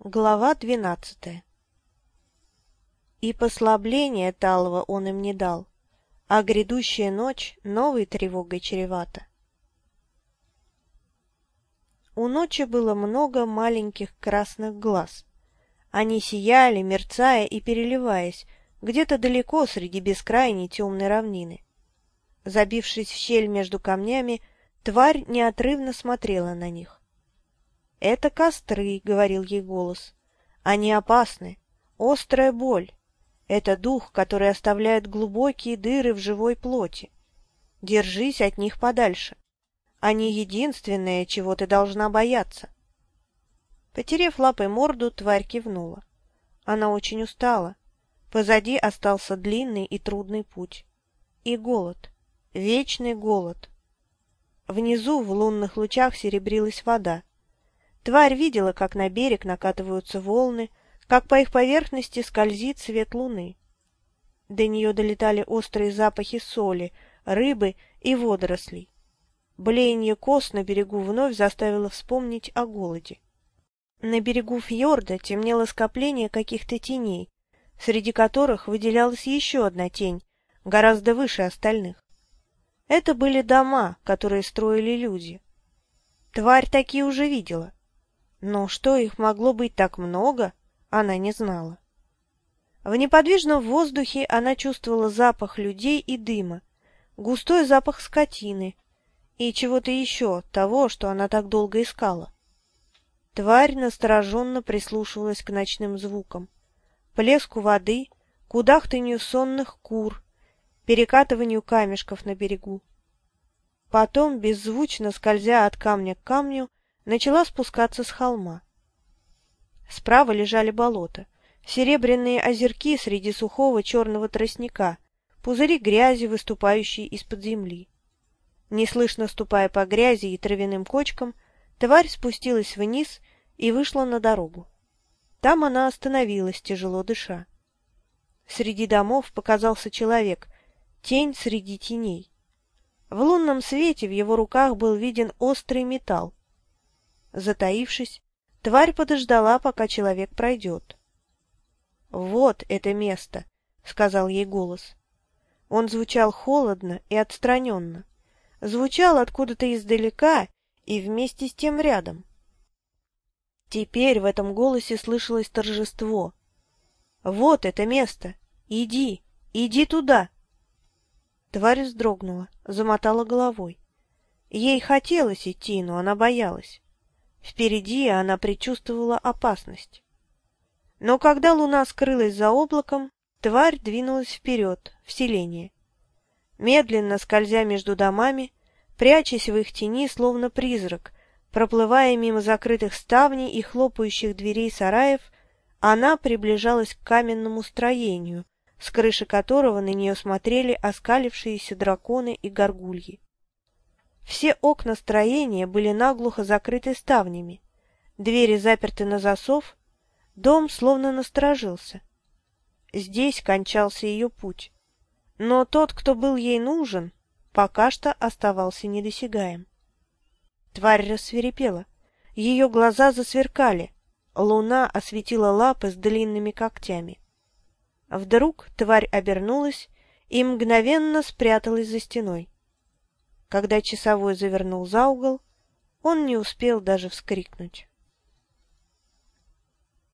Глава двенадцатая И послабления талого он им не дал, а грядущая ночь новой тревогой чревата. У ночи было много маленьких красных глаз. Они сияли, мерцая и переливаясь, где-то далеко среди бескрайней темной равнины. Забившись в щель между камнями, тварь неотрывно смотрела на них. «Это костры», — говорил ей голос. «Они опасны. Острая боль. Это дух, который оставляет глубокие дыры в живой плоти. Держись от них подальше. Они единственное, чего ты должна бояться». Потерев лапой морду, тварь кивнула. Она очень устала. Позади остался длинный и трудный путь. И голод. Вечный голод. Внизу в лунных лучах серебрилась вода. Тварь видела, как на берег накатываются волны, как по их поверхности скользит свет луны. До нее долетали острые запахи соли, рыбы и водорослей. Блеяние кос на берегу вновь заставило вспомнить о голоде. На берегу фьорда темнело скопление каких-то теней, среди которых выделялась еще одна тень, гораздо выше остальных. Это были дома, которые строили люди. Тварь такие уже видела. Но что их могло быть так много, она не знала. В неподвижном воздухе она чувствовала запах людей и дыма, густой запах скотины и чего-то еще, того, что она так долго искала. Тварь настороженно прислушивалась к ночным звукам, плеску воды, кудахтанью сонных кур, перекатыванию камешков на берегу. Потом, беззвучно скользя от камня к камню, начала спускаться с холма. Справа лежали болота, серебряные озерки среди сухого черного тростника, пузыри грязи, выступающие из-под земли. Неслышно ступая по грязи и травяным кочкам, тварь спустилась вниз и вышла на дорогу. Там она остановилась, тяжело дыша. Среди домов показался человек, тень среди теней. В лунном свете в его руках был виден острый металл. Затаившись, тварь подождала, пока человек пройдет. «Вот это место», — сказал ей голос. Он звучал холодно и отстраненно. Звучал откуда-то издалека и вместе с тем рядом. Теперь в этом голосе слышалось торжество. «Вот это место! Иди! Иди туда!» Тварь вздрогнула, замотала головой. Ей хотелось идти, но она боялась. Впереди она предчувствовала опасность. Но когда луна скрылась за облаком, тварь двинулась вперед, в селение. Медленно скользя между домами, прячась в их тени, словно призрак, проплывая мимо закрытых ставней и хлопающих дверей сараев, она приближалась к каменному строению, с крыши которого на нее смотрели оскалившиеся драконы и горгульи. Все окна строения были наглухо закрыты ставнями, двери заперты на засов, дом словно насторожился. Здесь кончался ее путь, но тот, кто был ей нужен, пока что оставался недосягаем. Тварь рассверепела, ее глаза засверкали, луна осветила лапы с длинными когтями. Вдруг тварь обернулась и мгновенно спряталась за стеной. Когда часовой завернул за угол, он не успел даже вскрикнуть.